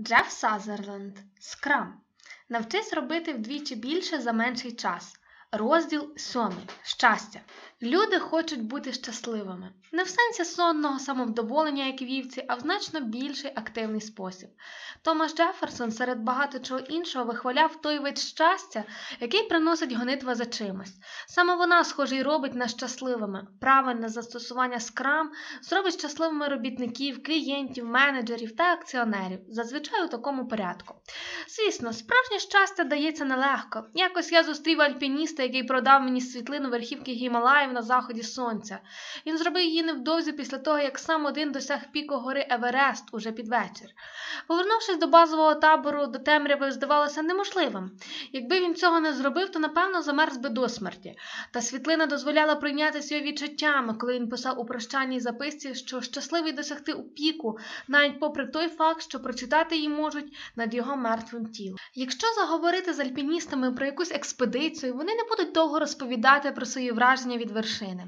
Джеф Сазерленд Скрам. Навчись робити вдвічі більше за менший час. Розділ сьомий. Щастя. Люди хочуть бути щасливими. Не в сенсі сонного самовдоволення, як вівці, а в значно більший активний спосіб. Томас Джеферсон серед багато чого іншого вихваляв той вид щастя, який приносить гонитва за чимось. Саме вона, схоже, й робить нас щасливими. Правильне застосування скрам зробить щасливими робітників, клієнтів, менеджерів та акціонерів, зазвичай у такому порядку. Звісно, справжнє щастя дається нелегко. Якось я зустрів альпініста, який продав мені світлину верхівки Гімалаїв на заході сонця. Він зробив її невдовзі після того, як сам один досяг піку гори Еверест уже під вечір. Повернувшись до базового табору, до темряви здавалося неможливим. Якби він цього не зробив, то напевно замерз би до смерті. Та світлина дозволяла прийнятися його відчуттями, коли він писав у прощальній записці, що щасливий досягти у піку, навіть попри той факт, що прочитати її можуть над його мертвим тілом. Якщо заговорити з альпіністами про якусь експедицію, вони не будуть довго розповідати про свої враження від вершини.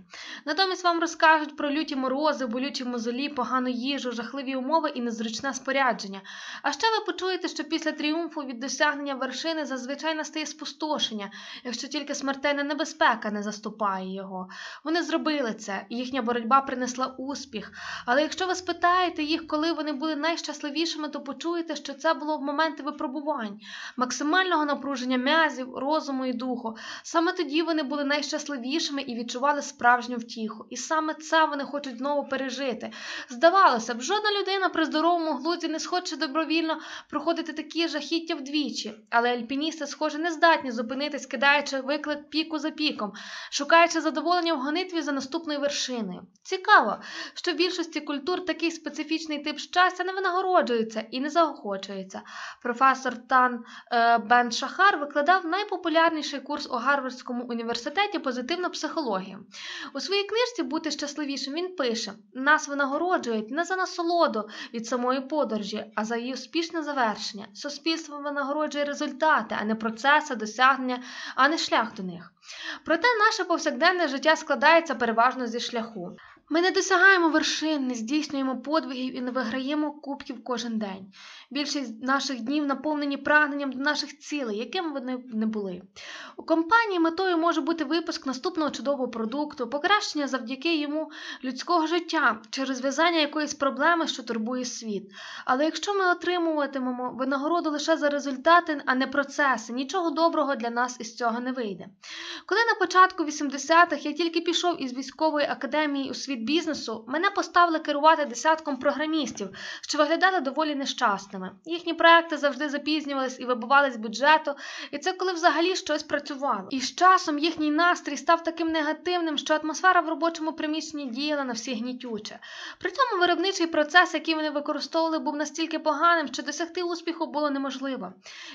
Натомість вам розкажуть про люті морози, болючі мозолі, погану їжу, жахливі умови і незручне спорядження. А ще ви почуєте, що після тріумфу від досягнення вершини зазвичай настає спустошення, якщо тільки смертельна небезпека не заступає його. Вони зробили це, їхня боротьба принесла успіх. Але якщо ви спитаєте їх, коли вони були найщасливішими, то почуєте, що це було в моменти випробувань, максимального напруження м'язів, розуму і духу. Саме тоді вони були найщасливішими і відчували справжню втіху. І саме це вони хочуть знову пережити. Здавалося б, жодна людина при здоровому глузді не схоче добровільно проходити такі жахіття вдвічі, але альпіністи, схоже, не здатні зупинитись, кидаючи виклик піку за піком, шукаючи задоволення в гонитві за наступною вершиною. Цікаво, що в більшості культур такий специфічний тип щастя не винагороджується і не заохочується. Професор Тан е, Бен Шахар викладав найпопулярніший курс у Гарвардському університеті позитивна психологія. У своїй книжці Бути щасливішим він пише: нас винагороджують не за насолоду від самої подорожі, а за її успішне завершення. Суспільство винагороджує результати, а не процеси, досягнення, а не шлях до них. Проте наше повсякденне життя складається переважно зі шляху. Ми не досягаємо вершин, не здійснюємо подвигів і не виграємо кубків кожен день. Більшість наших днів наповнені прагненням до наших цілей, якими вони не були. У компанії метою може бути випуск наступного чудового продукту, покращення завдяки йому людського життя чи розв'язання якоїсь проблеми, що турбує світ. Але якщо ми отримуватимемо винагороду лише за результати, а не процеси, нічого доброго для нас із цього не вийде. Коли на початку 80-х я тільки пішов із військової академії у світ бізнесу, мене поставили керувати десятком програмістів, що виглядали доволі нещасними. Їхні проекти завжди запізнювались і вибивались з бюджету, і це коли взагалі щось працювало. І з часом їхній настрій став таким негативним, що атмосфера в робочому приміщенні діяла на всі гнітюче. При цьому виробничий процес, який вони використовували, був настільки поганим, що досягти успіху було неможливо.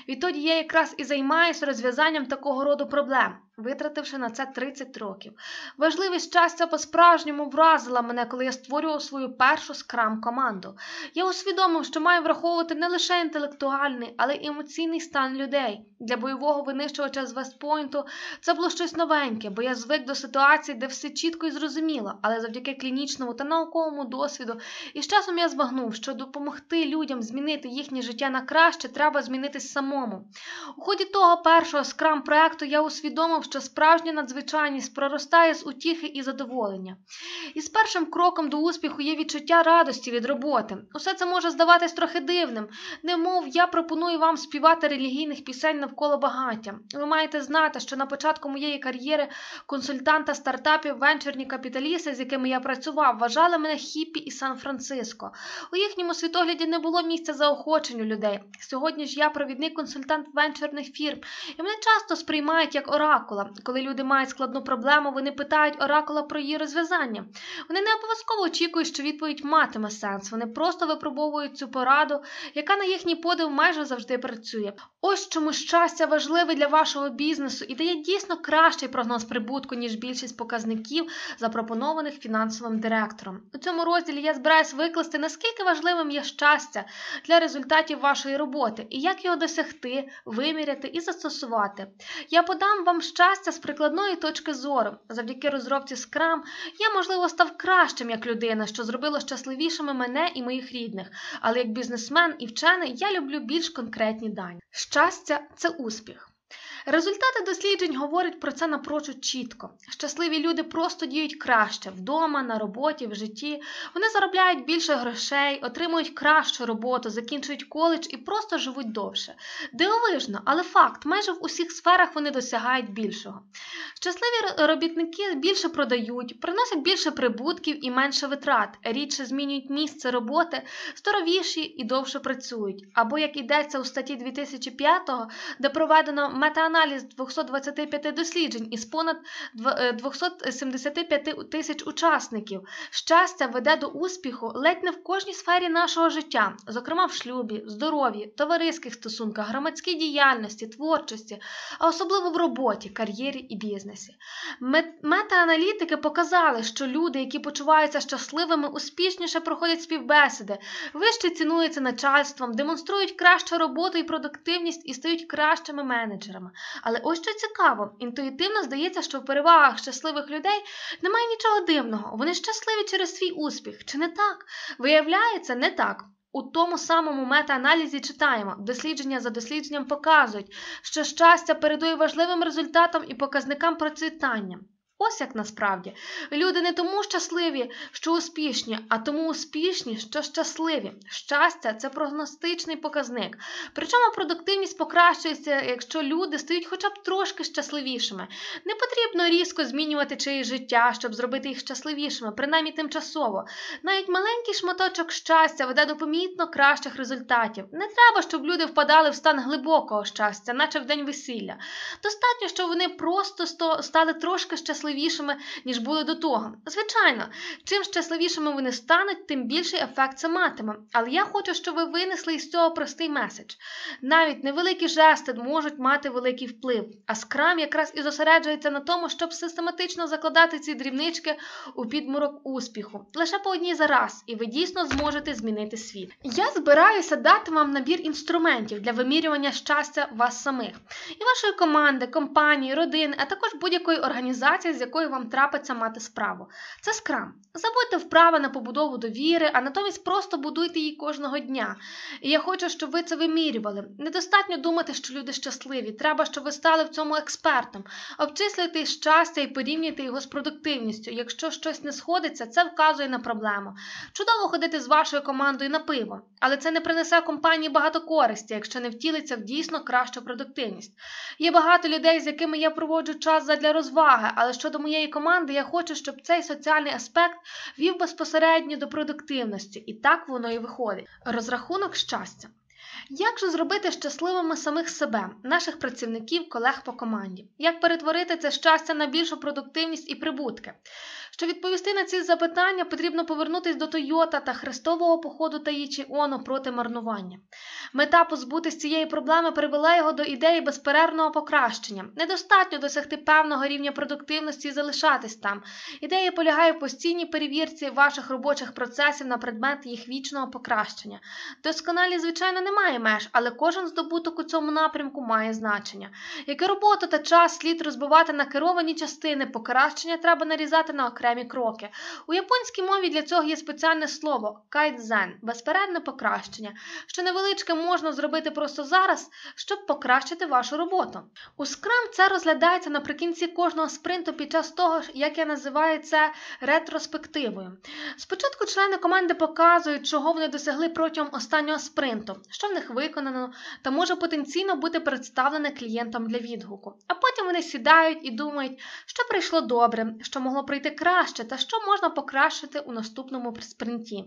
Відтоді я якраз і займаюся розв'язанням такого роду проблем. Витративши на це 30 років. Важливість щастя по-справжньому вразила мене, коли я створював свою першу скрам-команду. Я усвідомив, що маю враховувати не лише інтелектуальний, але й емоційний стан людей. Для бойового винищувача з Вестпойнту це було щось новеньке, бо я звик до ситуації, де все чітко і зрозуміло, але завдяки клінічному та науковому досвіду. І з часом я збагнув, що допомогти людям змінити їхнє життя на краще, треба змінитись самому. У ході того першого скрам-проекту я усвідомив, що справжня надзвичайність проростає з утіхи і задоволення. І з першим кроком до успіху є відчуття радості від роботи. Усе це може здаватись трохи дивним, немов я пропоную вам співати релігійних пісень навколо багаття. Ви маєте знати, що на початку моєї кар'єри консультанта стартапів венчурні капіталісти, з якими я працював, вважали мене хіппі і Сан-Франциско. У їхньому світогляді не було місця заохоченню людей. Сьогодні ж я провідний консультант венчурних фірм, і мене часто сприймають як оракула. Коли люди мають складну проблему, вони питають оракула про її розв'язання. Вони не обов'язково очікують, що відповідь матиме сенс. Вони просто випробовують цю пораду, яка на їхній подив майже завжди працює. Ось чому щастя важливе для вашого бізнесу і дає дійсно кращий прогноз прибутку, ніж більшість показників, запропонованих фінансовим директором. У цьому розділі я збираюсь викласти, наскільки важливим є щастя для результатів вашої роботи і як його досягти, виміряти і застосувати. Я подам вам ще щастя з прикладної точки зору. Завдяки розробці Scrum я, можливо, став кращим як людина, що зробило щасливішими мене і моїх рідних. Але як бізнесмен і вчений я люблю більш конкретні дані. Щастя це успіх. Результати досліджень говорять про це напрочуд чітко. Щасливі люди просто діють краще вдома, на роботі, в житті. Вони заробляють більше грошей, отримують кращу роботу, закінчують коледж і просто живуть довше. Дивовижно, але факт, майже в усіх сферах вони досягають більшого. Щасливі робітники більше продають, приносять більше прибутків і менше витрат, рідше змінюють місце роботи, здоровіші і довше працюють. Або як йдеться у статті 2005, де проведено метааналіз 225 досліджень із понад 275 е, тисяч учасників. Щастя веде до успіху ледь не в кожній сфері нашого життя, зокрема в шлюбі, здоров'ї, товариських стосунках, громадській діяльності, творчості, а особливо в роботі, кар'єрі і бізнесі. Метааналітики показали, що люди, які почуваються щасливими, успішніше проходять співбесіди, вище цінуються начальством, демонструють кращу роботу і продуктивність і стають кращими менеджерами. Але ось що цікаво, інтуїтивно здається, що в перевагах щасливих людей немає нічого дивного. Вони щасливі через свій успіх. Чи не так? Виявляється, не так. У тому самому метааналізі читаємо, дослідження за дослідженням показують, що щастя передує важливим результатам і показникам процвітання. Ось як насправді. Люди не тому щасливі, що успішні, а тому успішні, що щасливі. Щастя це прогностичний показник. Причому продуктивність покращується, якщо люди стають хоча б трошки щасливішими. Не потрібно різко змінювати чиїсь життя, щоб зробити їх щасливішими, принаймні тимчасово. Навіть маленький шматочок щастя веде до помітно кращих результатів. Не треба, щоб люди впадали в стан глибокого щастя, наче в день весілля. Достатньо, щоб вони просто стали трошки щасливішими щасливішими, ніж були до того. Звичайно, чим щасливішими вони стануть, тим більший ефект це матиме. Але я хочу, щоб ви винесли із цього простий меседж. Навіть невеликі жести можуть мати великий вплив, а скрам якраз і зосереджується на тому, щоб систематично закладати ці дрібнички у підмурок успіху. Лише по одній за раз, і ви дійсно зможете змінити світ. Я збираюся дати вам набір інструментів для вимірювання щастя вас самих і вашої команди, компанії, родини, а також будь-якої організації з якою вам трапиться мати справу. Це скрам. Забудьте вправи на побудову довіри, а натомість просто будуйте її кожного дня. І я хочу, щоб ви це вимірювали. Недостатньо думати, що люди щасливі. Треба, щоб ви стали в цьому експертом. Обчислюйте щастя і порівнюйте його з продуктивністю. Якщо щось не сходиться, це вказує на проблему. Чудово ходити з вашою командою на пиво, але це не принесе компанії багато користі, якщо не втілиться в дійсно кращу продуктивність. Є багато людей, з якими я проводжу час задля розваги, але що щодо моєї команди, я хочу, щоб цей соціальний аспект вів безпосередньо до продуктивності, і так воно і виходить. Розрахунок щастя. Як же зробити щасливими самих себе, наших працівників, колег по команді? Як перетворити це щастя на більшу продуктивність і прибутки? Щоб відповісти на ці запитання, потрібно повернутися до Тойота та хрестового походу Таїчі Оно проти марнування. Мета позбутися цієї проблеми привела його до ідеї безперервного покращення. Недостатньо досягти певного рівня продуктивності і залишатись там. Ідея полягає в постійній перевірці ваших робочих процесів на предмет їх вічного покращення. Досконалі, звичайно, немає меж, але кожен здобуток у цьому напрямку має значення. Як і роботу та час слід розбивати на керовані частини, покращення треба нарізати на окремі окремі кроки. У японській мові для цього є спеціальне слово кайдзен безперервне покращення, що невеличке можна зробити просто зараз, щоб покращити вашу роботу. У Scrum це розглядається наприкінці кожного спринту під час того, як я називаю це ретроспективою. Спочатку члени команди показують, чого вони досягли протягом останнього спринту, що в них виконано, та може потенційно бути представлене клієнтам для відгуку. А потім вони сідають і думають, що прийшло добре, що могло прийти краще краще та що можна покращити у наступному спринті.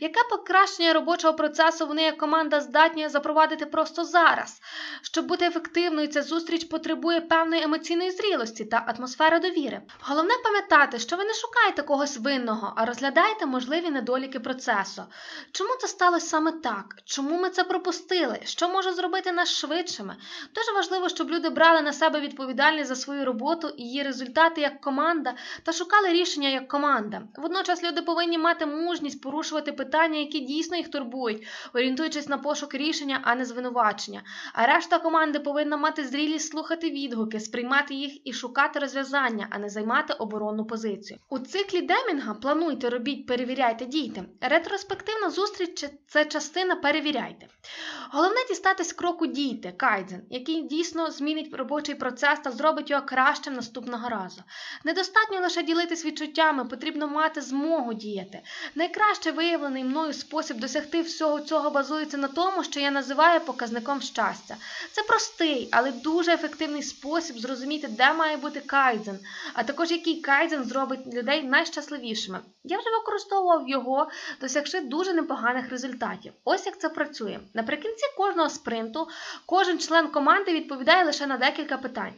Яке покращення робочого процесу вони як команда здатні запровадити просто зараз? Щоб бути ефективною, ця зустріч потребує певної емоційної зрілості та атмосфери довіри. Головне пам'ятати, що ви не шукаєте когось винного, а розглядаєте можливі недоліки процесу. Чому це сталося саме так? Чому ми це пропустили? що може зробити нас швидшими. Дуже важливо, щоб люди брали на себе відповідальність за свою роботу і її результати як команда та шукали рішення як команда. Водночас люди повинні мати мужність порушувати питання, які дійсно їх турбують, орієнтуючись на пошук рішення, а не звинувачення. А решта команди повинна мати зрілість слухати відгуки, сприймати їх і шукати розв'язання, а не займати оборонну позицію. У циклі Демінга плануйте, робіть, перевіряйте, дійте. Ретроспективна зустріч це частина перевіряйте. Головне дістатись кроку дійте, кайдзен, який дійсно змінить робочий процес та зробить його кращим наступного разу. Недостатньо лише ділитись відчуттями, потрібно мати змогу діяти. Найкраще виявлений мною спосіб досягти всього цього базується на тому, що я називаю показником щастя. Це простий, але дуже ефективний спосіб зрозуміти, де має бути кайдзен, а також який кайдзен зробить людей найщасливішими. Я вже використовував його, досягши дуже непоганих результатів. Ось як це працює. Наприкінці кожного спринту кожен член команди відповідає лише на декілька питань.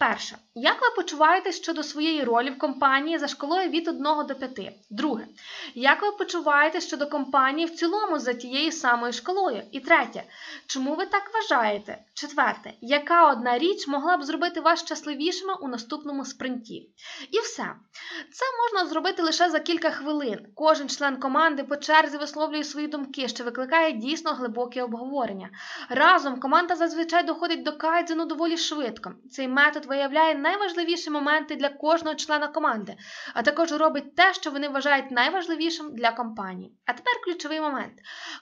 Перше. Як ви почуваєтесь щодо своєї ролі в компанії за шкалою від 1 до 5? Друге. Як ви почуваєтесь щодо компанії в цілому за тією самою шкалою? І третє. Чому ви так вважаєте? Четверте. Яка одна річ могла б зробити вас щасливішими у наступному спринті? І все. Це можна зробити лише за кілька хвилин. Кожен член команди по черзі висловлює свої думки, що викликає дійсно глибоке обговорення. Разом команда зазвичай доходить до кайдзену доволі швидко. Цей метод виявляє найважливіші моменти для кожного члена команди, а також робить те, що вони вважають найважливішим для компанії. А тепер ключовий момент.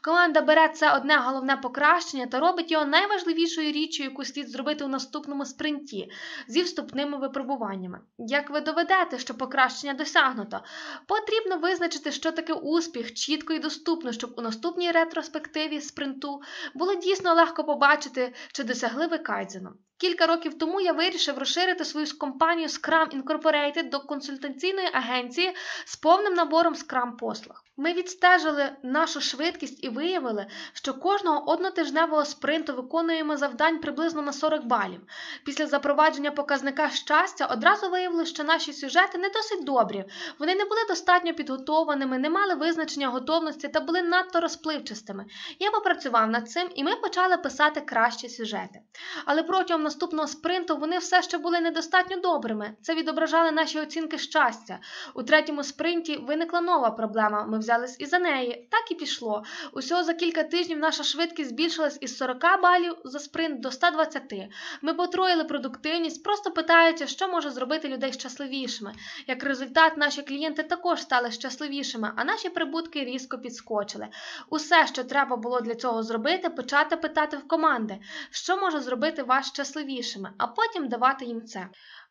Команда бере це одне головне покращення та робить його найважливішою річчю, яку слід зробити у наступному спринті зі вступними випробуваннями. Як ви доведете, що покращення досягнуто, потрібно визначити, що таке успіх, чітко і доступно, щоб у наступній ретроспективі спринту було дійсно легко побачити, чи досягли ви кайдзену. Кілька років тому я вирішив розширити свою компанію Scrum Incorporated до консультаційної агенції з повним набором Scrum послуг. Ми відстежили нашу швидкість і виявили, що кожного однотижневого спринту виконуємо завдань приблизно на 40 балів. Після запровадження показника щастя одразу виявили, що наші сюжети не досить добрі, вони не були достатньо підготованими, не мали визначення готовності та були надто розпливчастими. Я попрацював над цим і ми почали писати кращі сюжети. Але протягом наступного спринту вони все ще були недостатньо добрими. Це відображали наші оцінки щастя. У третьому спринті виникла нова проблема. Ми взялись і за неї. Так і пішло. Усього за кілька тижнів наша швидкість збільшилась із 40 балів за спринт до 120. Ми потроїли продуктивність, просто питаючи, що може зробити людей щасливішими. Як результат, наші клієнти також стали щасливішими, а наші прибутки різко підскочили. Усе, що треба було для цього зробити, почати питати в команди, що може зробити вас щасливішими, а потім давати їм це.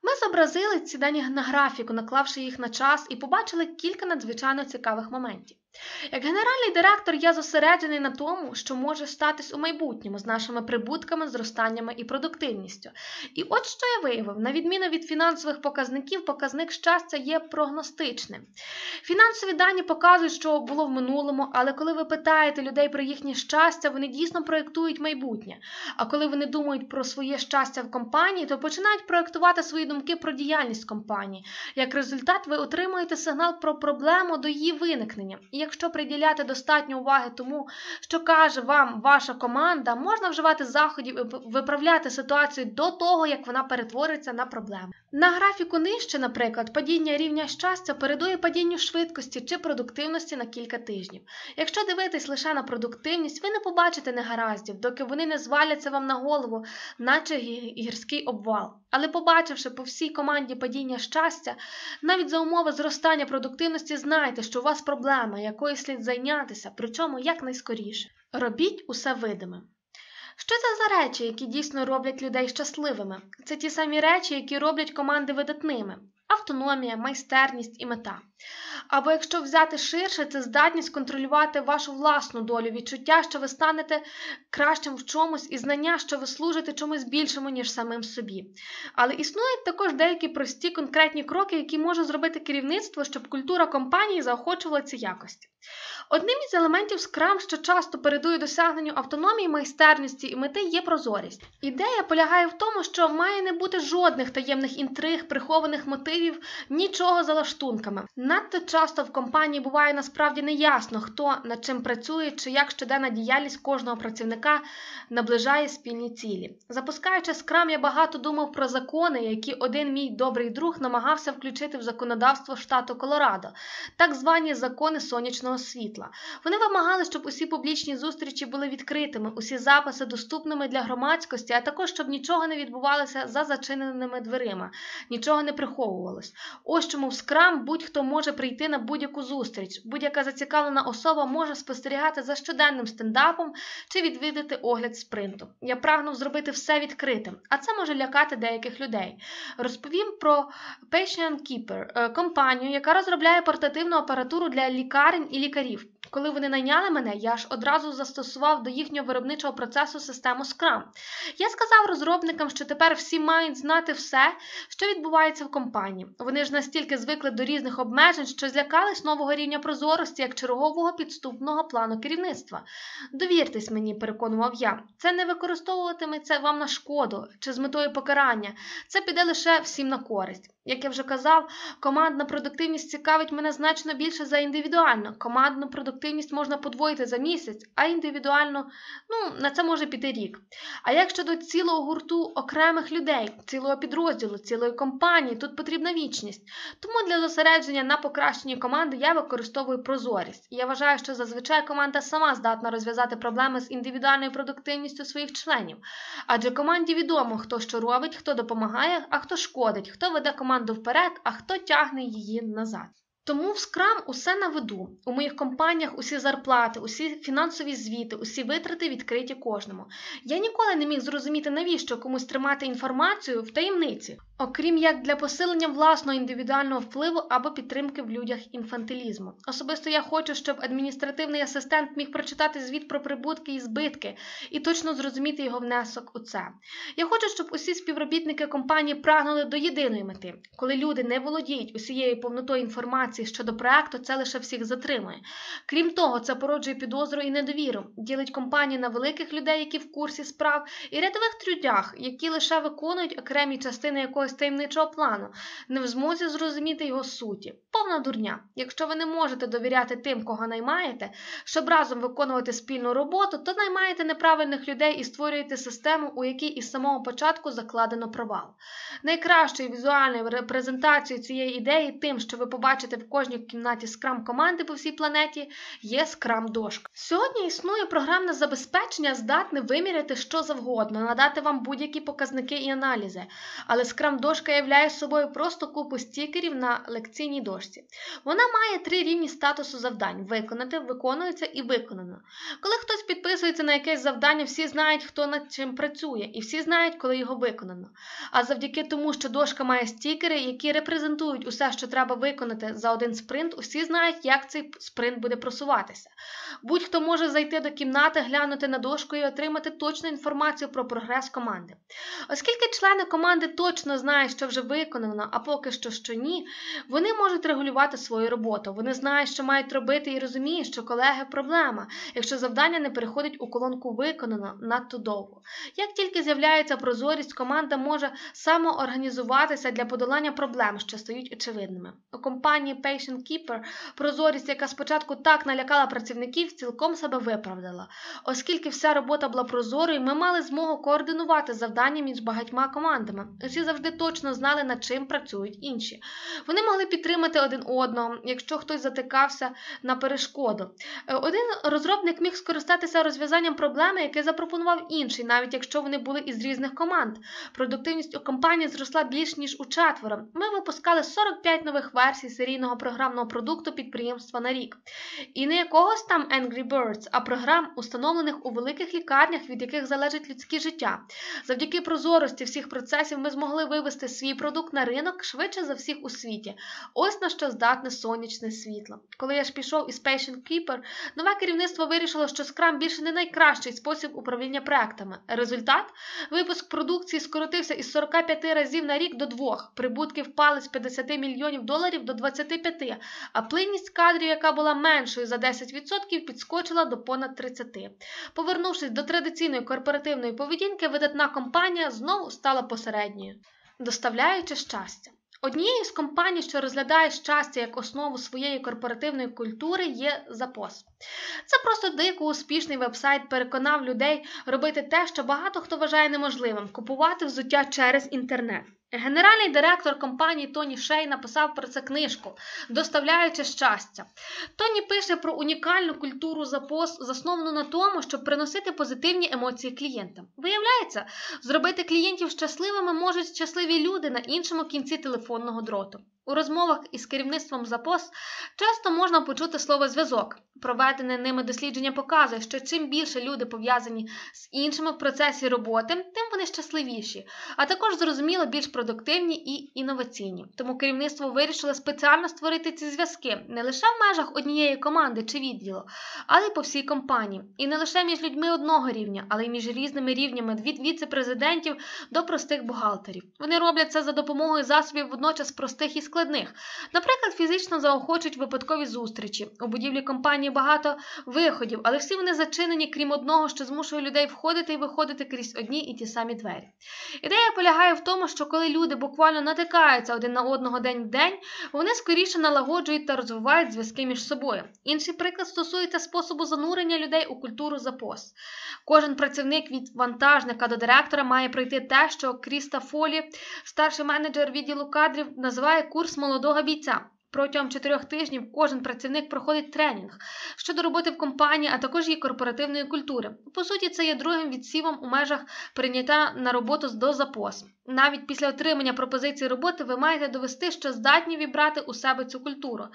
Ми зобразили ці дані на графіку, наклавши їх на час, і побачили кілька надзвичайно цікавих моментів. Як генеральний директор, я зосереджений на тому, що може статись у майбутньому з нашими прибутками, зростаннями і продуктивністю. І от що я виявив: на відміну від фінансових показників, показник щастя є прогностичним. Фінансові дані показують, що було в минулому, але коли ви питаєте людей про їхнє щастя, вони дійсно проєктують майбутнє. А коли вони думають про своє щастя в компанії, то починають проєктувати свої думки про діяльність компанії. Як результат, ви отримуєте сигнал про проблему до її виникнення. Якщо приділяти достатньо уваги тому, що каже вам ваша команда, можна вживати заходів і виправляти ситуацію до того, як вона перетвориться на проблему. На графіку нижче, наприклад, падіння рівня щастя передує падінню швидкості чи продуктивності на кілька тижнів. Якщо дивитись лише на продуктивність, ви не побачите негараздів, доки вони не зваляться вам на голову, наче гірський обвал. Але побачивши по всій команді падіння щастя, навіть за умови зростання продуктивності, знайте, що у вас проблема, якою слід зайнятися, причому якнайскоріше. Робіть усе видимим. Що це за речі, які дійсно роблять людей щасливими? Це ті самі речі, які роблять команди видатними: автономія, майстерність і мета. Або якщо взяти ширше, це здатність контролювати вашу власну долю, відчуття, що ви станете кращим в чомусь, і знання, що ви служите чомусь більшому, ніж самим собі. Але існують також деякі прості конкретні кроки, які може зробити керівництво, щоб культура компанії заохочувала ці якості. Одним із елементів Scrum, що часто передує досягненню автономії, майстерності і мети, є прозорість. Ідея полягає в тому, що має не бути жодних таємних інтриг, прихованих мотивів, нічого за лаштунками. Надто часто в компанії буває насправді неясно, хто над чим працює чи як щоденна діяльність кожного працівника наближає спільні цілі. Запускаючи скрам, я багато думав про закони, які один мій добрий друг намагався включити в законодавство штату Колорадо, так звані закони сонячного світла. Вони вимагали, щоб усі публічні зустрічі були відкритими, усі записи доступними для громадськості, а також щоб нічого не відбувалося за зачиненими дверима, нічого не приховувалось. Ось чому в скрам будь-хто може прийти на будь-яку зустріч, будь-яка зацікавлена особа може спостерігати за щоденним стендапом чи відвідати огляд спринту. Я прагнув зробити все відкритим, а це може лякати деяких людей. Розповім про Patient Keeper, е, компанію, яка розробляє портативну апаратуру для лікарень і лікарів. Коли вони найняли мене, я ж одразу застосував до їхнього виробничого процесу систему Scrum. Я сказав розробникам, що тепер всі мають знати все, що відбувається в компанії. Вони ж настільки звикли до різних обмежень, що злякались нового рівня прозорості як чергового підступного плану керівництва. Довіртесь мені, переконував я, це не використовуватиметься вам на шкоду чи з метою покарання. Це піде лише всім на користь. Як я вже казав, командна продуктивність цікавить мене значно більше за індивідуальну. Командну продуктивність можна подвоїти за місяць, а індивідуально ну, на це може піти рік. А як щодо цілого гурту окремих людей, цілого підрозділу, цілої компанії, тут потрібна вічність. Тому для зосередження на покращенні команди я використовую прозорість. І я вважаю, що зазвичай команда сама здатна розв'язати проблеми з індивідуальною продуктивністю своїх членів. Адже команді відомо, хто що робить, хто допомагає, а хто шкодить, хто веде команду вперед, а хто тягне її назад. Тому в Scrum усе на виду. У моїх компаніях усі зарплати, усі фінансові звіти, усі витрати відкриті кожному. Я ніколи не міг зрозуміти, навіщо комусь тримати інформацію в таємниці, окрім як для посилення власного індивідуального впливу або підтримки в людях інфантилізму. Особисто я хочу, щоб адміністративний асистент міг прочитати звіт про прибутки і збитки і точно зрозуміти його внесок у це. Я хочу, щоб усі співробітники компанії прагнули до єдиної мети, коли люди не володіють усією повнотою інформації щодо проекту, це лише всіх затримує. Крім того, це породжує підозру і недовіру, ділить компанію на великих людей, які в курсі справ, і рядових трудях, які лише виконують окремі частини якогось таємничого плану, не в змозі зрозуміти його суті. Повна дурня. Якщо ви не можете довіряти тим, кого наймаєте, щоб разом виконувати спільну роботу, то наймаєте неправильних людей і створюєте систему, у якій із самого початку закладено провал. Найкращою візуальною репрезентацією цієї ідеї, тим, що ви побачите в кожній кімнаті скрам команди по всій планеті, є скрам дошка. Сьогодні існує програмне забезпечення, здатне виміряти що завгодно, надати вам будь-які показники і аналізи. Але скрам дошка являє собою просто купу стікерів на лекційній дошці. Вона має три рівні статусу завдань: виконати, виконується і виконано. Коли хтось підписується на якесь завдання, всі знають, хто над чим працює, і всі знають, коли його виконано. А завдяки тому, що дошка має стікери, які репрезентують усе, що треба виконати за один спринт, усі знають, як цей спринт буде просуватися. Будь-хто може зайти до кімнати, глянути на дошку і отримати точну інформацію про прогрес команди. Оскільки члени команди точно знають, що вже виконано, а поки що що ні, вони можуть регулювати свою роботу. Вони знають, що мають робити, і розуміють, що колеги проблема, якщо завдання не переходить у колонку виконано надто довго. Як тільки з'являється прозорість, команда може самоорганізуватися для подолання проблем, що стають очевидними. У компанії Patient Keeper прозорість, яка спочатку так налякала працівників, цілком себе виправдала. Оскільки вся робота була прозорою, ми мали змогу координувати завдання між багатьма командами. Усі завжди точно знали, над чим працюють інші. Вони могли підтримати один одного, якщо хтось затикався на перешкоду. Е, один розробник міг скористатися розв'язанням проблеми, яке запропонував інший, навіть якщо вони були із різних команд. Продуктивність у компанії зросла більш ніж у четверо. Ми випускали 45 нових версій серійного програмного продукту підприємства на рік. І не якогось там Angry Birds, а програм, установлених у великих лікарнях, від яких залежить людське життя. Завдяки прозорості всіх процесів ми змогли вивести свій продукт на ринок швидше за всіх у світі. Ось на що здатне сонячне світло. Коли я ж пішов із Patient Keeper, нове керівництво вирішило, що Scrum більше не найкращий спосіб управління проектами. Результат випуск продукції скоротився із 45 разів на рік до двох. Прибутки впали з 50 мільйонів доларів до 25, а плинність кадрів, яка була меншою за 10%, підскочила до понад 30. Повернувшись до традиційної корпоративної поведінки, видатна компанія знову стала посередньою, доставляючи щастя. Однією з компаній, що розглядає щастя як основу своєї корпоративної культури, є Запос. Це просто дико успішний вебсайт переконав людей робити те, що багато хто вважає неможливим купувати взуття через інтернет. Генеральний директор компанії Тоні Шей написав про це книжку, доставляючи щастя. Тоні пише про унікальну культуру запос, засновану на тому, щоб приносити позитивні емоції клієнтам. Виявляється, зробити клієнтів щасливими можуть щасливі люди на іншому кінці телефонного дроту. У розмовах із керівництвом запос часто можна почути слово зв'язок. Проведене ними дослідження показує, що чим більше люди пов'язані з іншими в процесі роботи, тим вони щасливіші, а також зрозуміло більш продуктивні і інноваційні. Тому керівництво вирішило спеціально створити ці зв'язки не лише в межах однієї команди чи відділу, але й по всій компанії. І не лише між людьми одного рівня, але й між різними рівнями від віце-президентів до простих бухгалтерів. Вони роблять це за допомогою засобів водночас простих і складних. Наприклад, фізично заохочують випадкові зустрічі. У будівлі компанії багато виходів, але всі вони зачинені, крім одного, що змушує людей входити і виходити крізь одні і ті самі двері. Ідея полягає в тому, що коли люди буквально натикаються один на одного день в день, вони скоріше налагоджують та розвивають зв'язки між собою. Інший приклад стосується способу занурення людей у культуру за пост. Кожен працівник від вантажника до директора має пройти те, що Кріста Фолі, старший менеджер відділу кадрів, називає курс молодого бійця. Протягом чотирьох тижнів кожен працівник проходить тренінг щодо роботи в компанії, а також її корпоративної культури. По суті, це є другим відсівом у межах прийняття на роботу до запос. Навіть після отримання пропозиції роботи ви маєте довести, що здатні вібрати у себе цю культуру.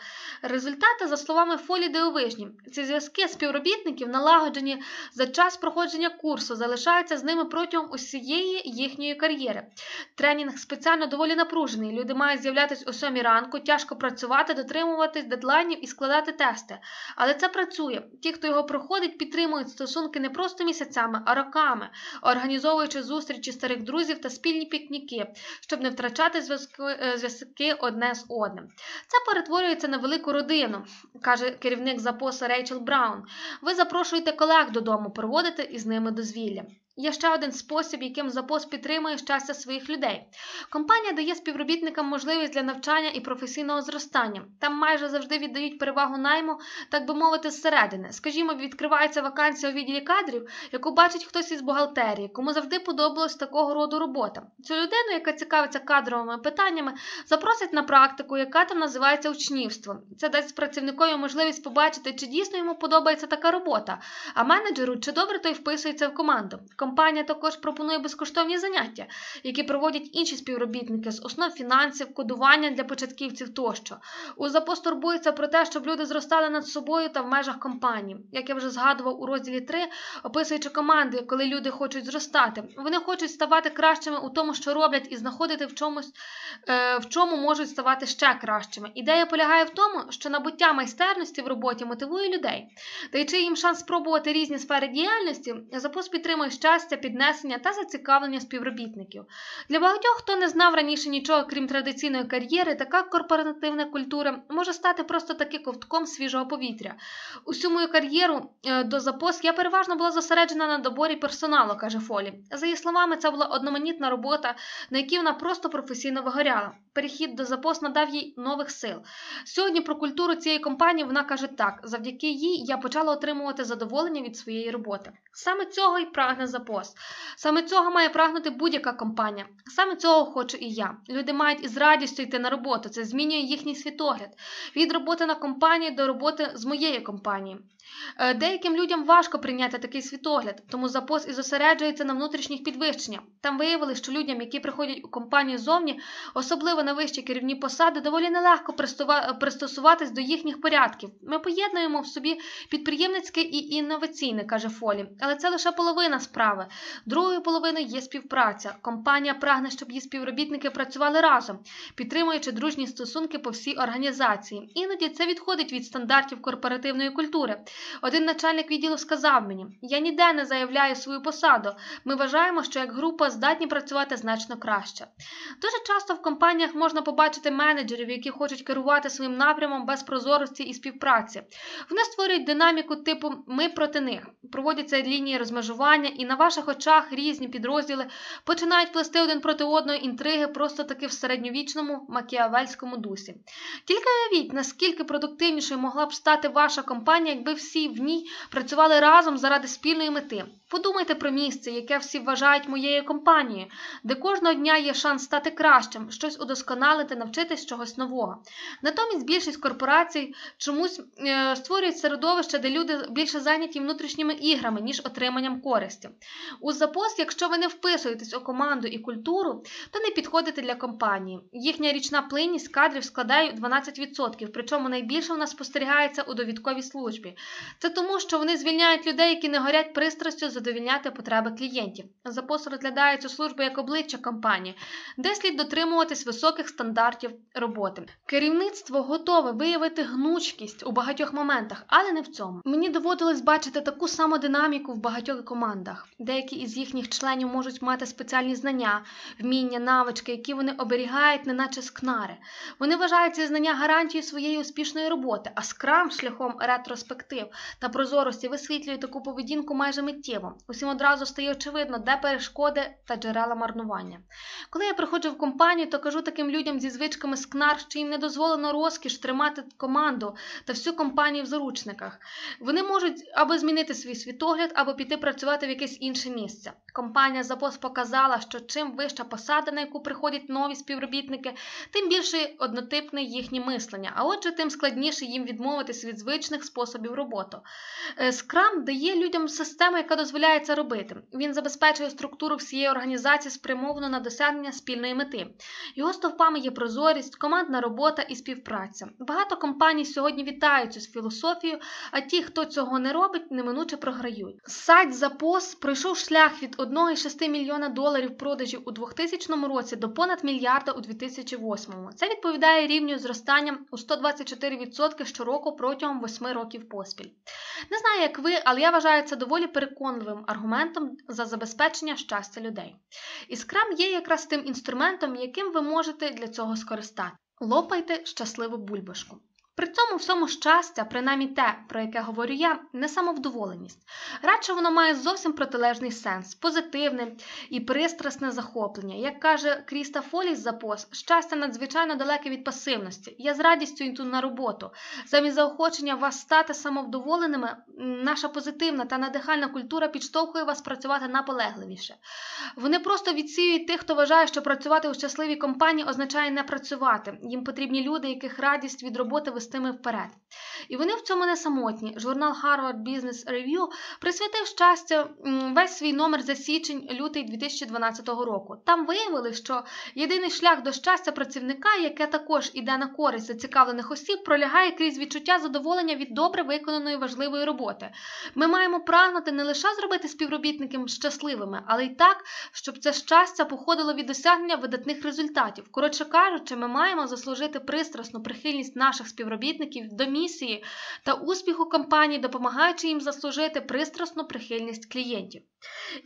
Результати, за словами Фолі, дивовижні. Ці зв'язки співробітників, налагоджені за час проходження курсу, залишаються з ними протягом усієї їхньої кар'єри. Тренінг спеціально доволі напружений. Люди мають з'являтися о сьомій ранку, тяжко працювати, дотримуватись дедлайнів і складати тести. Але це працює. Ті, хто його проходить, підтримують стосунки не просто місяцями, а роками, організовуючи зустрічі старих друзів та спільні пікніки, щоб не втрачати зв'язки одне з одним. Це перетворюється на велику родину, каже керівник запосу Рейчел Браун. Ви запрошуєте колег додому, проводите із ними дозвілля. Є ще один спосіб, яким запос підтримує щастя своїх людей. Компанія дає співробітникам можливість для навчання і професійного зростання. Там майже завжди віддають перевагу найму, так би мовити, зсередини. Скажімо, відкривається вакансія у відділі кадрів, яку бачить хтось із бухгалтерії, кому завжди подобалась такого роду робота. Цю людину, яка цікавиться кадровими питаннями, запросять на практику, яка там називається учнівством. Це дасть працівникові можливість побачити, чи дійсно йому подобається така робота, а менеджеру, чи добре той вписується в команду. Компанія також пропонує безкоштовні заняття, які проводять інші співробітники з основ фінансів, кодування для початківців тощо. У запос турбується про те, щоб люди зростали над собою та в межах компанії. Як я вже згадував у розділі 3, описуючи команди, коли люди хочуть зростати, вони хочуть ставати кращими у тому, що роблять, і знаходити в чомусь, е, в чому можуть ставати ще кращими. Ідея полягає в тому, що набуття майстерності в роботі мотивує людей, даючи їм шанс спробувати різні сфери діяльності, запос підтримує ще щастя, піднесення та зацікавлення співробітників. Для багатьох, хто не знав раніше нічого, крім традиційної кар'єри, така корпоративна культура може стати просто таки ковтком свіжого повітря. Усю мою кар'єру е, до запос я переважно була зосереджена на доборі персоналу, каже Фолі. За її словами, це була одноманітна робота, на якій вона просто професійно вигоряла. Перехід до запос надав їй нових сил. Сьогодні про культуру цієї компанії вона каже так: завдяки їй я почала отримувати задоволення від своєї роботи. Саме цього й прагне запос. Саме цього має прагнути будь-яка компанія. Саме цього хочу і я. Люди мають із радістю йти на роботу. Це змінює їхній світогляд від роботи на компанії до роботи з моєї компанії. Е, деяким людям важко прийняти такий світогляд, тому запос і зосереджується на внутрішніх підвищеннях. Там виявили, що людям, які приходять у компанію зовні, особливо на вищі керівні посади, доволі нелегко пристосуватись до їхніх порядків. Ми поєднуємо в собі підприємницьке і інноваційне, каже Фолі, але це лише половина справи. Другою половиною є співпраця. Компанія прагне, щоб її співробітники працювали разом, підтримуючи дружні стосунки по всій організації. Іноді це відходить від стандартів корпоративної культури. Один начальник відділу сказав мені: я ніде не заявляю свою посаду. Ми вважаємо, що як група здатні працювати значно краще. Дуже часто в компаніях можна побачити менеджерів, які хочуть керувати своїм напрямом без прозорості і співпраці. Вони створюють динаміку типу ми проти них, проводяться лінії розмежування і навалюють ваших очах різні підрозділи починають плести один проти одного інтриги просто таки в середньовічному макіавельському дусі. Тільки уявіть, наскільки продуктивнішою могла б стати ваша компанія, якби всі в ній працювали разом заради спільної мети. Подумайте про місце, яке всі вважають моєю компанією, де кожного дня є шанс стати кращим, щось удосконалити, навчитись чогось нового. Натомість більшість корпорацій чомусь е, створюють середовище, де люди більше зайняті внутрішніми іграми, ніж отриманням користі. У запост, якщо ви не вписуєтесь у команду і культуру, то не підходите для компанії. Їхня річна плинність кадрів складає 12%, причому найбільше вона спостерігається у довідковій службі. Це тому, що вони звільняють людей, які не горять пристрастю задовільняти потреби клієнтів. Запост розглядає цю службу як обличчя компанії, де слід дотримуватись високих стандартів роботи. Керівництво готове виявити гнучкість у багатьох моментах, але не в цьому. Мені доводилось бачити таку саму динаміку в багатьох командах. Деякі із їхніх членів можуть мати спеціальні знання, вміння, навички, які вони оберігають, неначе скнари. Вони вважають ці знання гарантією своєї успішної роботи, а скрам шляхом ретроспектив та прозорості висвітлює таку поведінку майже миттєво. Усім одразу стає очевидно, де перешкоди та джерела марнування. Коли я приходжу в компанію, то кажу таким людям зі звичками скнар, що їм не дозволено розкіш тримати команду та всю компанію в заручниках. Вони можуть або змінити свій світогляд, або піти працювати в якесь інше місце. Компанія Запос показала, що чим вища посада, на яку приходять нові співробітники, тим більше однотипне їхнє мислення, а отже, тим складніше їм відмовитись від звичних способів роботи. Скрам дає людям систему, яка дозволяє це робити. Він забезпечує структуру всієї організації спрямовану на досягнення спільної мети. Його стовпами є прозорість, командна робота і співпраця. Багато компаній сьогодні вітаються з філософією, а ті, хто цього не робить, неминуче програють. Сайт Запос пройшов шлях від 1,6 мільйона доларів продажів у 2000 році до понад мільярда у 2008. Це відповідає рівню зростання у 124% щороку протягом 8 років поспіль. Не знаю, як ви, але я вважаю це доволі переконливим аргументом за забезпечення щастя людей. І скрам є якраз тим інструментом, яким ви можете для цього скористати. Лопайте щасливу бульбашку. При цьому всьому щастя, принаймні те, про яке говорю я, не самовдоволеність. Радше воно має зовсім протилежний сенс, позитивне і пристрасне захоплення. Як каже Кріста Фоліс за пост, щастя надзвичайно далеке від пасивності. Я з радістю йду на роботу. Замість заохочення вас стати самовдоволеними, наша позитивна та надихальна культура підштовхує вас працювати наполегливіше. Вони просто відсіюють тих, хто вважає, що працювати у щасливій компанії означає не працювати. Їм потрібні люди, яких радість від роботи вестиме вперед. І вони в цьому не самотні. Журнал Harvard Business Review присвятив щастя весь свій номер за січень-лютий 2012 року. Там виявили, що єдиний шлях до щастя працівника, яке також іде на користь зацікавлених осіб, пролягає крізь відчуття задоволення від добре виконаної важливої роботи. Ми маємо прагнути не лише зробити співробітників щасливими, але й так, щоб це щастя походило від досягнення видатних результатів. Коротше кажучи, ми маємо заслужити пристрасну прихильність наших співробітників до місії та успіху компанії, допомагаючи їм заслужити пристрасну прихильність клієнтів.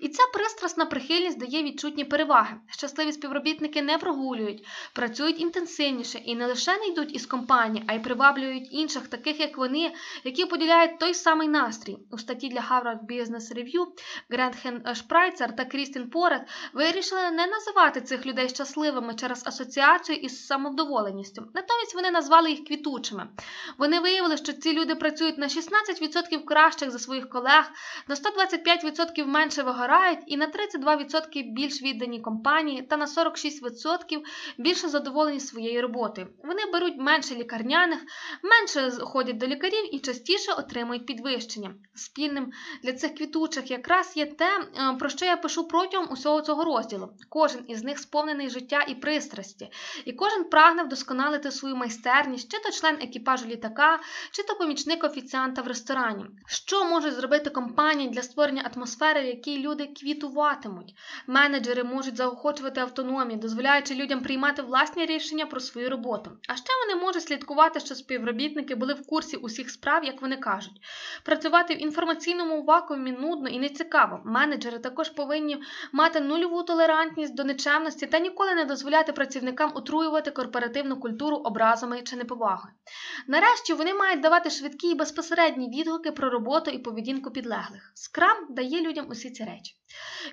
І ця пристрасна прихильність дає відчутні переваги. Щасливі співробітники не прогулюють, працюють інтенсивніше і не лише не йдуть із компанії, а й приваблюють інших, таких як вони, які поділяють той самий настрій. У статті для Harvard Business Review Грентхен Шпрайцер та Крістін Порет вирішили не називати цих людей щасливими через асоціацію із самовдоволеністю. Натомість вони назвали їх квітучими. Вони виявили, що ці люди працюють на 16% кращих за своїх колег, на 125% менше вигорають і на 32% більш віддані компанії та на 46% більше задоволені своєю роботою. Вони беруть менше лікарняних, менше ходять до лікарів і частіше отримують підвищення. Спільним для цих квітучих якраз є те, е, про що я пишу протягом усього цього розділу. Кожен із них сповнений життя і пристрасті, і кожен прагне вдосконалити свою майстерність, чи то член екіпажу літака, чи то помічник офіціанта в ресторані. Що може зробити компанія для створення атмосфери, в якій люди квітуватимуть? Менеджери можуть заохочувати автономію, дозволяючи людям приймати власні рішення про свою роботу. А ще вони можуть слідкувати, що співробітники були в курсі усіх справ, як вони кажуть. Працювати в інформаційному вакуумі нудно і нецікаво. Менеджери також повинні мати нульову толерантність до нечемності та ніколи не дозволяти працівникам отруювати корпоративну культуру образами чи неповагою. Нарешті вони мають давати швидкі і безпосередні відгуки про роботу і поведінку підлеглих. Скрам дає людям усі ці речі.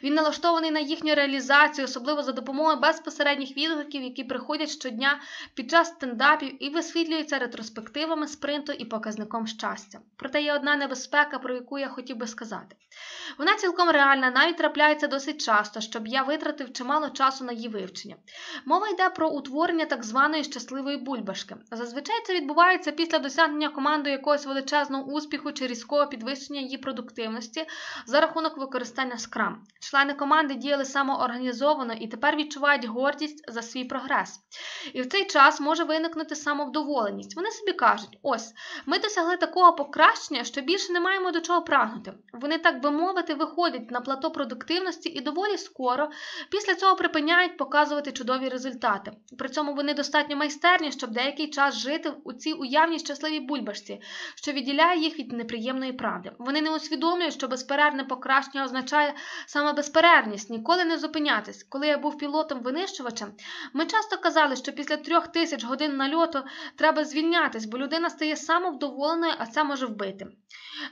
Він налаштований на їхню реалізацію, особливо за допомогою безпосередніх відгуків, які приходять щодня під час стендапів і висвітлюються ретроспективами спринту і показником щастя. Проте є одна небезпека, про яку я хотів би сказати. Вона цілком реальна, навіть трапляється досить часто, щоб я витратив чимало часу на її вивчення. Мова йде про утворення так званої щасливої бульбашки. Зазвичай це відбувається після досягнення командою якогось величезного успіху чи різкого підвищення її продуктивності за рахунок використання Scrum. Члени команди діяли самоорганізовано і тепер відчувають гордість за свій прогрес. І в цей час може виникнути самовдоволеність. Вони собі кажуть: ось, ми досягли такого покращення, що більше не маємо до чого прагнути. Вони, так би мовити, виходять на плато продуктивності і доволі скоро після цього припиняють показувати чудові результати. При цьому вони достатньо майстерні, щоб деякий час жити у цій уявній щасливій бульбашці, що відділяє їх від неприємної правди. Вони не усвідомлюють, що безперервне покращення означає саме безперервність, ніколи не зупинятись. Коли я був пілотом-винищувачем, ми часто казали, що після трьох тисяч годин нальоту треба звільнятись, бо людина стає самовдоволеною, а це може вбити.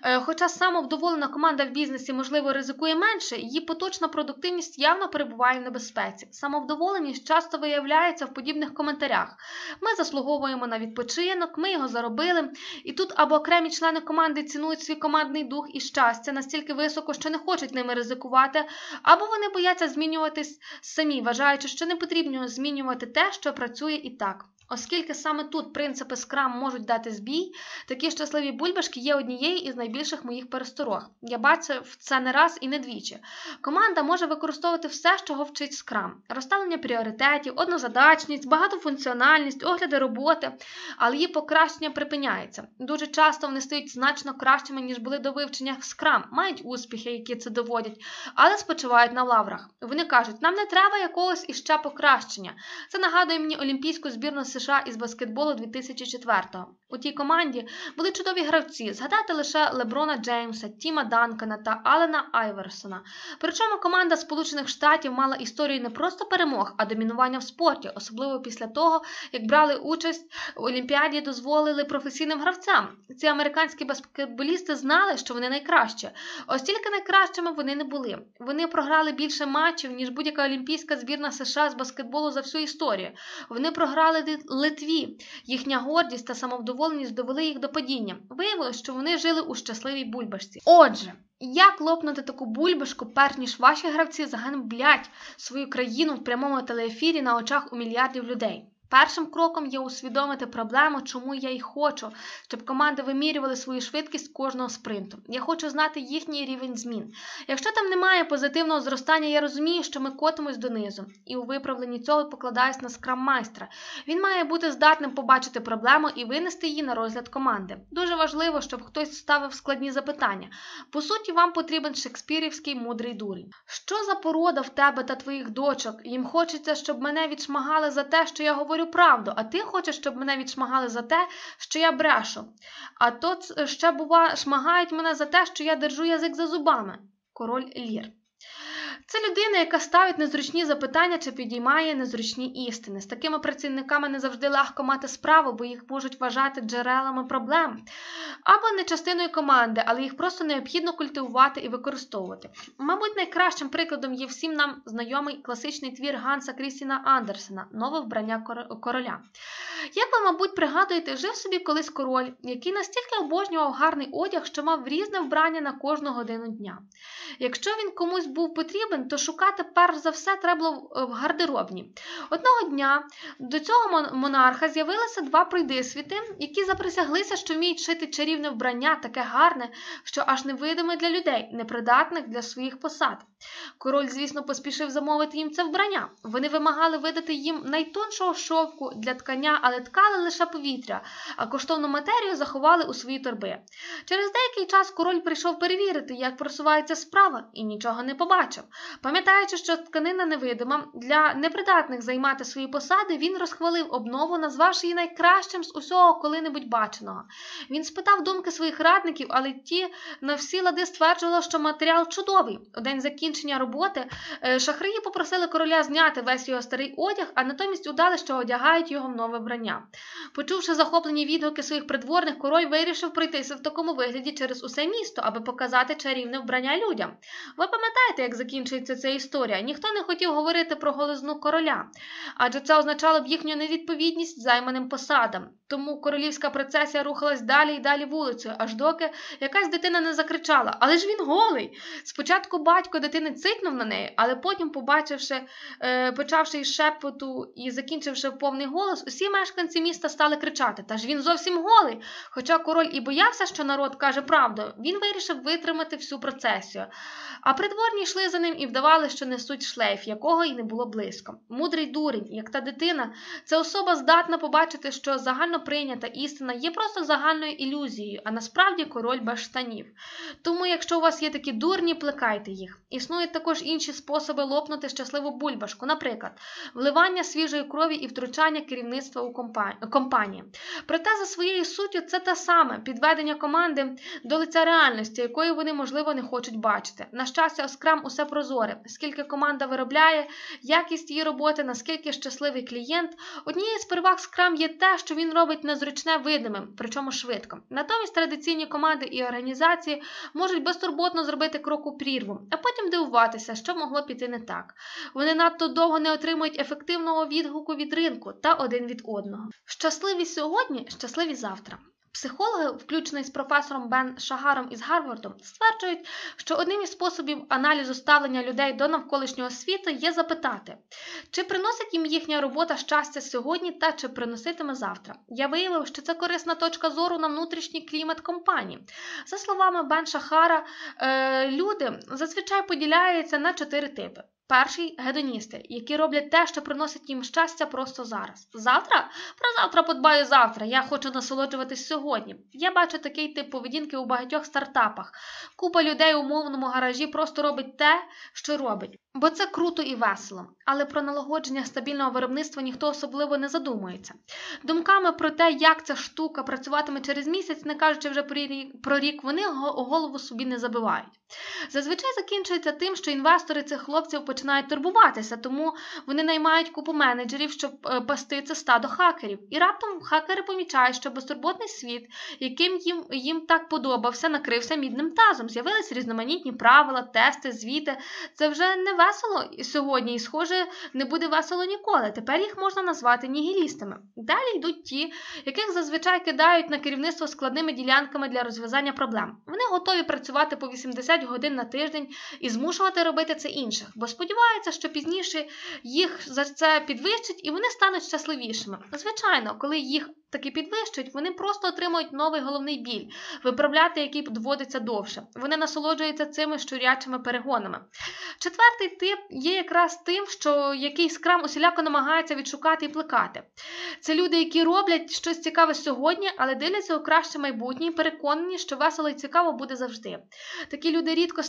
Е, хоча самовдоволена команда в бізнесі, можливо, ризикує менше, її поточна продуктивність явно перебуває в небезпеці. Самовдоволеність часто виявляється в подібних коментарях. Ми заслуговуємо на відпочинок, ми його заробили, і тут або окремі члени команди цінують свій командний дух і щастя настільки високо, що не хочуть ними ризикувати, або вони бояться змінюватись самі, вважаючи, що не потрібно змінювати те, що працює і так. Оскільки саме тут принципи Scrum можуть дати збій, такі щасливі бульбашки є однією із найбільших моїх пересторог. Я бачив це не раз і не двічі. Команда може використовувати все, чого вчить Scrum. розставлення пріоритетів, однозадачність, багатофункціональність, огляди роботи, але її покращення припиняється. Дуже часто вони стають значно кращими, ніж були до вивчення Scrum, мають успіхи, які це доводять, але спочивають на лаврах. Вони кажуть, нам не треба якогось іще покращення. Це нагадує мені олімпійську збірну США із баскетболу 2004-го. У тій команді були чудові гравці. Згадати лише Леброна Джеймса, Тіма Данкана та Алена Айверсона. Причому команда Сполучених Штатів мала історію не просто перемог, а домінування в спорті, особливо після того, як брали участь у Олімпіаді, дозволили професійним гравцям. Ці американські баскетболісти знали, що вони найкращі. Ось тільки найкращими вони не були. Вони програли більше матчів, ніж будь-яка олімпійська збірна США з баскетболу за всю історію. Вони програли Литві. Їхня гордість та самовдоволеність довели їх до падіння. Виявилось, що вони жили у щасливій бульбашці. Отже, як лопнути таку бульбашку, перш ніж ваші гравці заганблять свою країну в прямому телеефірі на очах у мільярдів людей? Першим кроком є усвідомити проблему, чому я й хочу, щоб команди вимірювали свою швидкість кожного спринту. Я хочу знати їхній рівень змін. Якщо там немає позитивного зростання, я розумію, що ми котимось донизу, і у виправленні цього покладаюсь на скрам-майстра. Він має бути здатним побачити проблему і винести її на розгляд команди. Дуже важливо, щоб хтось ставив складні запитання. По суті, вам потрібен шекспірівський мудрий дурень. Що за порода в тебе та твоїх дочок? Їм хочеться, щоб мене відшмагали за те, що я говорю говорю правду, а ти хочеш, щоб мене відшмагали за те, що я брешу. А то ще, бува, шмагають мене за те, що я держу язик за зубами. Король Лір. Це людина, яка ставить незручні запитання чи підіймає незручні істини. З такими працівниками не завжди легко мати справу, бо їх можуть вважати джерелами проблем або не частиною команди, але їх просто необхідно культивувати і використовувати. Мабуть, найкращим прикладом є всім нам знайомий класичний твір Ганса Крістіна Андерсена Нове вбрання короля. Як ви, мабуть, пригадуєте, жив собі колись король, який настільки обожнював гарний одяг, що мав різне вбрання на кожну годину дня. Якщо він комусь був потрібен, то шукати перш за все треба в гардеробні. Одного дня до цього монарха з'явилися два пройдисвіти, які заприсяглися, що вміють шити чарівне вбрання, таке гарне, що аж невидиме для людей, непридатних для своїх посад. Король, звісно, поспішив замовити їм це вбрання. Вони вимагали видати їм найтоншого шовку для ткання, але ткали лише повітря, а коштовну матерію заховали у свої торби. Через деякий час король прийшов перевірити, як просувається справа, і нічого не побачив. Пам'ятаючи, що тканина невидима, для непридатних займати свої посади, він розхвалив обнову, назвавши її найкращим з усього коли-небудь баченого. Він спитав думки своїх радників, але ті на всі лади стверджували, що матеріал чудовий. У день закінчення роботи е, шахраї попросили короля зняти весь його старий одяг, а натомість удали, що одягають його в нове вбрання. Почувши захоплені відгуки своїх придворних, король вирішив пройтися в такому вигляді через усе місто, аби показати чарівне вбрання людям. Ви пам'ятаєте, як закінчується ця історія? Ніхто не хотів говорити про голизну короля, адже це означало б їхню невідповідність займаним посадам. Тому королівська процесія рухалась далі і далі вулицею, аж доки якась дитина не закричала Але ж він голий! Спочатку батько дитини цикнув на неї, але потім, побачивши, е, почавши із шепоту і закінчивши повний голос, усі мешканці міста стали кричати Та ж він зовсім голий. Хоча король і боявся, що народ каже правду, він вирішив витримати всю процесію. А придворні йшли за ним і вдавали, що несуть шлейф, якого й не було близько. Мудрий дурень, як та дитина, це особа здатна побачити, що загально прийнята істина є просто загальною ілюзією, а насправді король без штанів. Тому, якщо у вас є такі дурні, плекайте їх. Існують також інші способи лопнути щасливу бульбашку, наприклад, вливання свіжої крові і втручання керівництва у компанії. Проте, за своєю суттю, це те саме підведення команди до лиця реальності, якої вони, можливо, не хочуть бачити. На щастя, Скрам усе прозоре, скільки команда виробляє, якість її роботи, наскільки щасливий клієнт. Однією з переваг Скрам є те, що він робить незручне видимим, причому швидко. Натомість традиційні команди і організації можуть безтурботно зробити кроку прірву, а потім дивуватися, що могло піти не так. Вони надто довго не отримують ефективного відгуку від ринку та один від одного. Щасливі сьогодні, щасливі завтра. Психологи, включені з професором Бен Шагаром із Гарварду, стверджують, що одним із способів аналізу ставлення людей до навколишнього світу є запитати, чи приносить їм їхня робота щастя сьогодні та чи приноситиме завтра. Я виявив, що це корисна точка зору на внутрішній клімат компанії. За словами Бен Шахара, е, люди зазвичай поділяються на чотири типи. Перший гедоністи, які роблять те, що приносить їм щастя просто зараз. Завтра? Про завтра подбаю завтра. Я хочу насолоджуватись сьогодні. Я бачу такий тип поведінки у багатьох стартапах. Купа людей у мовному гаражі просто робить те, що робить. Бо це круто і весело, але про налагодження стабільного виробництва ніхто особливо не задумується. Думками про те, як ця штука працюватиме через місяць, не кажучи вже про рік, вони голову собі не забивають. Зазвичай закінчується тим, що інвестори цих хлопців починають турбуватися, тому вони наймають купу менеджерів, щоб е, пасти це стадо хакерів. І раптом хакери помічають, що безтурботний світ, яким їм їм так подобався, накрився мідним тазом. З'явились різноманітні правила, тести, звіти. Це вже не весело сьогодні, і, схоже, не буде весело ніколи. Тепер їх можна назвати нігілістами. Далі йдуть ті, яких зазвичай кидають на керівництво складними ділянками для розв'язання проблем. Вони готові працювати по 80 годин на тиждень і змушувати робити це інших, бо сподіваються, що пізніше їх за це підвищать і вони стануть щасливішими. Звичайно, коли їх таки підвищують, вони просто отримують новий головний біль, виправляти який доводиться довше. Вони насолоджуються цими щурячими перегонами. Четвертий тип є якраз тим, що який скрам усіляко намагається відшукати і плекати. Це люди, які роблять щось цікаве сьогодні, але дивляться у краще майбутнє і переконані, що весело і цікаво буде завжди. Такі люди рідко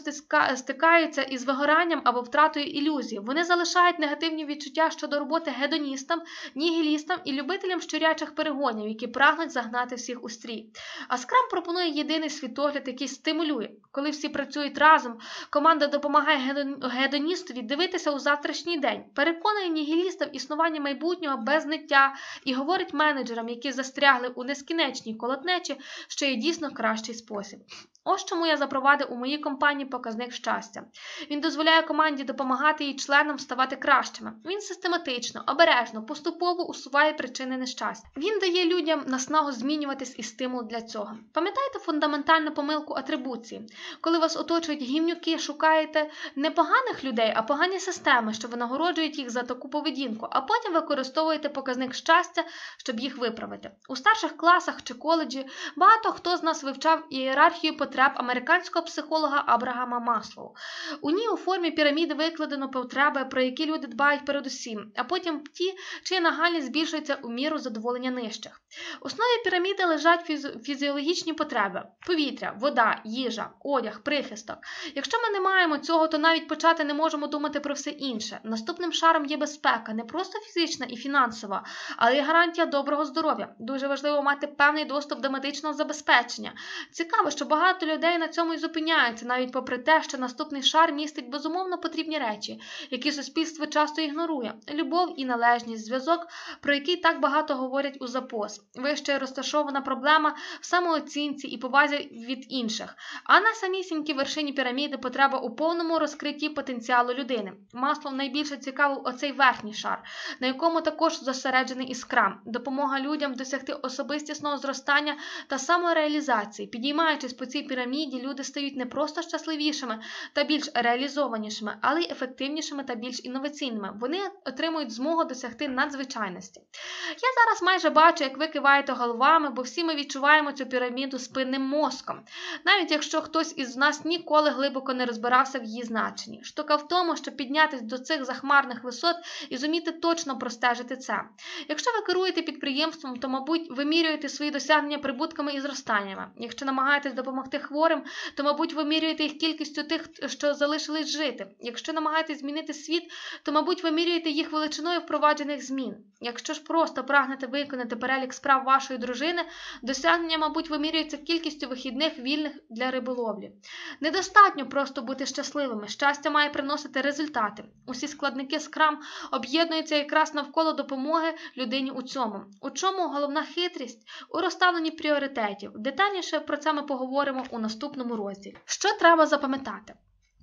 стикаються із вигоранням або втратою ілюзії. Вони залишають негативні відчуття щодо роботи гедоністам, нігілістам і любителям щурячих перегонів, які прагнуть загнати всіх у стрій. А скрам пропонує єдиний світогляд, який стимулює. Коли всі працюють разом, команда допомагає гедоністові дивитися у завтрашній день, переконує нігілістам існування майбутнього без ниття і говорить менеджерам, які застрягли у нескінченній колотнечі, що є дійсно кращий спосіб. Ось чому я запровадив у моїй компанії показник щастя. Він дозволяє команді допомагати її членам ставати кращими. Він систематично, обережно, поступово усуває причини нещастя. Він дає людям наснагу змінюватись і стимул для цього. Пам'ятаєте фундаментальну помилку атрибуції? Коли вас оточують гімнюки, шукаєте не поганих людей, а погані системи, що винагороджують їх за таку поведінку, а потім використовуєте показник щастя, щоб їх виправити. У старших класах чи коледжі багато хто з нас вивчав ієрархію потреб американського психолога Абрагама Маслоу. У ній у формі піраміди викладено потреби, про які люди дбають передусім, а потім ті, чиї нагальність збільшується у міру задоволення нижчих. Інших. В основі піраміди лежать фізіологічні потреби: повітря, вода, їжа, одяг, прихисток. Якщо ми не маємо цього, то навіть почати не можемо думати про все інше. Наступним шаром є безпека, не просто фізична і фінансова, але й гарантія доброго здоров'я. Дуже важливо мати певний доступ до медичного забезпечення. Цікаво, що багато людей на цьому і зупиняються, навіть попри те, що наступний шар містить безумовно потрібні речі, які суспільство часто ігнорує: любов і належність, зв'язок, про який так багато говорять у запос. Вище розташована проблема в самооцінці і повазі від інших. А на самісінькій вершині піраміди потреба у повному розкритті потенціалу людини. Маслом найбільше цікавив оцей верхній шар, на якому також зосереджений іскрам, допомога людям досягти особистісного зростання та самореалізації. Підіймаючись по цій піраміді, люди стають не просто щасливішими та більш реалізованішими, але й ефективнішими та більш інноваційними. Вони отримують змогу досягти надзвичайності. Я зараз майже бачу, як ви киваєте головами, бо всі ми відчуваємо цю піраміду спинним мозком, навіть якщо хтось із нас ніколи глибоко не розбирався в її значенні. Штука в тому, щоб піднятися до цих захмарних висот і зуміти точно простежити це. Якщо ви керуєте підприємством, то, мабуть, вимірюєте свої досягнення прибутками і зростаннями. Якщо намагаєтесь допомогти хворим, то, мабуть, вимірюєте їх кількістю тих, що залишились жити. Якщо намагаєтесь змінити світ, то, мабуть, вимірюєте їх величиною впроваджених змін. Якщо ж просто прагнете виконати перелік справ вашої дружини, досягнення, мабуть, вимірюється кількістю вихідних вільних для риболовлі. Недостатньо просто бути щасливими. Щастя має приносити результати. Усі складники скрам об'єднуються якраз навколо допомоги людині у цьому. У чому головна хитрість? У розставленні пріоритетів. Детальніше про це ми поговоримо у наступному розділі. Що треба запам'ятати?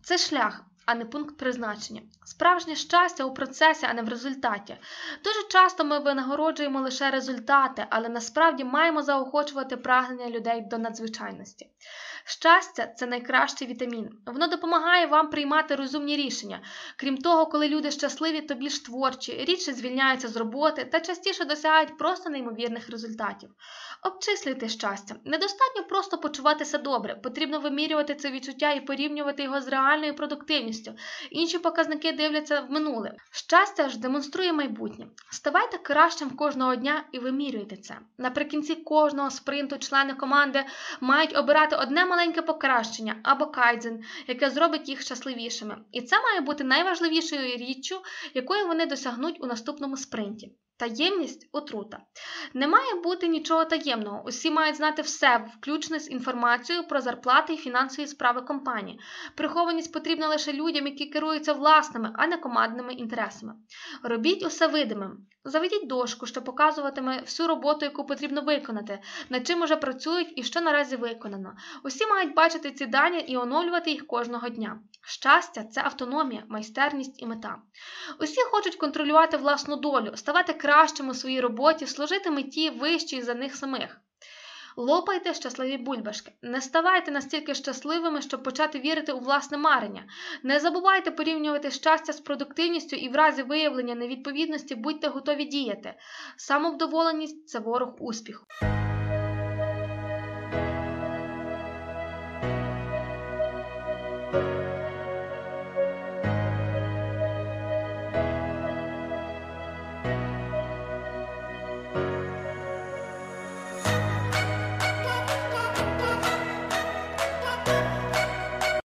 Це шлях, а не пункт призначення. Справжнє щастя у процесі, а не в результаті. Дуже часто ми винагороджуємо лише результати, але насправді маємо заохочувати прагнення людей до надзвичайності. Щастя це найкращий вітамін. Воно допомагає вам приймати розумні рішення. Крім того, коли люди щасливі, то більш творчі, рідше звільняються з роботи та частіше досягають просто неймовірних результатів. Обчислюйте щастя. Недостатньо просто почуватися добре, потрібно вимірювати це відчуття і порівнювати його з реальною продуктивністю. Інші показники дивляться в минуле. Щастя ж демонструє майбутнє. Ставайте кращим кожного дня і вимірюйте це. Наприкінці кожного спринту члени команди мають обирати одне маленьке покращення або кайдзен, яке зробить їх щасливішими. І це має бути найважливішою річчю, якої вони досягнуть у наступному спринті. Таємність отрута. Не має бути нічого таємного. Усі мають знати все, включно з інформацією про зарплати і фінансові справи компанії. Прихованість потрібна лише людям, які керуються власними, а не командними інтересами. Робіть усе видимим. Заведіть дошку, що показуватиме всю роботу, яку потрібно виконати, над чим уже працюють і що наразі виконано. Усі мають бачити ці дані і оновлювати їх кожного дня. Щастя це автономія, майстерність і мета. Усі хочуть контролювати власну долю, ставати кращим у своїй роботі, служити меті вищій за них самих. Лопайте щасливі бульбашки. Не ставайте настільки щасливими, щоб почати вірити у власне марення. Не забувайте порівнювати щастя з продуктивністю і в разі виявлення невідповідності будьте готові діяти. Самовдоволеність це ворог успіху.